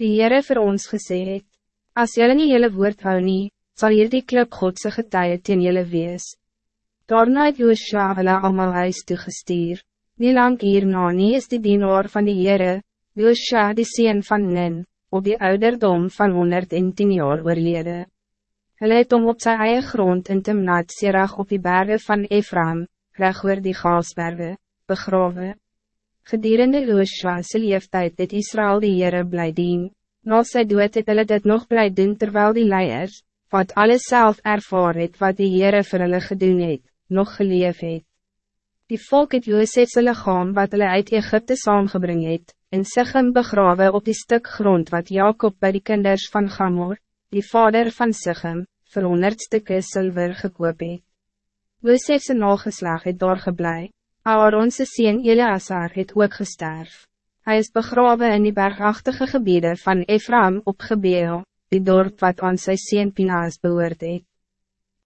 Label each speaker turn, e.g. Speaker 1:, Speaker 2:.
Speaker 1: Die Heere vir ons gesê het, as jylle nie jylle woord hou nie, sal hier die klip Godse getuie teen jylle wees. Daarna het Joosja hulle allemaal huis toegestuur. Nie lang hierna nie is die dienaar van die Heere, Joosja die sien van Nin, op die ouderdom van 110 jaar oorlede. Hulle het om op sy eie grond in Timnat Serag op die bergen van Ephraim, reg oor die Gaasberge, begrawe. Gedurende Joosja's leeftijd het Israël die Heere bly dien. Na sy dood het hulle dit nog bly doen terwijl die leiers, wat alles zelf ervaar het wat die Heere vir hulle gedoen het, nog geleef het. Die volk het Joosefse lichaam wat hulle uit Egypte saamgebring het, in Sichem begrawe op die stuk grond wat Jacob bij die kinders van Gamor, die vader van Sichem, vir honderd stukke zilver gekoop het. Joosefse nageslag het daar geblei. Aaronse sien Eleazar het ook gesterf. Hij is begraven in die bergachtige gebieden van Ephraim op Gebeel, die dorp wat aan sy sien Pinaas behoort het.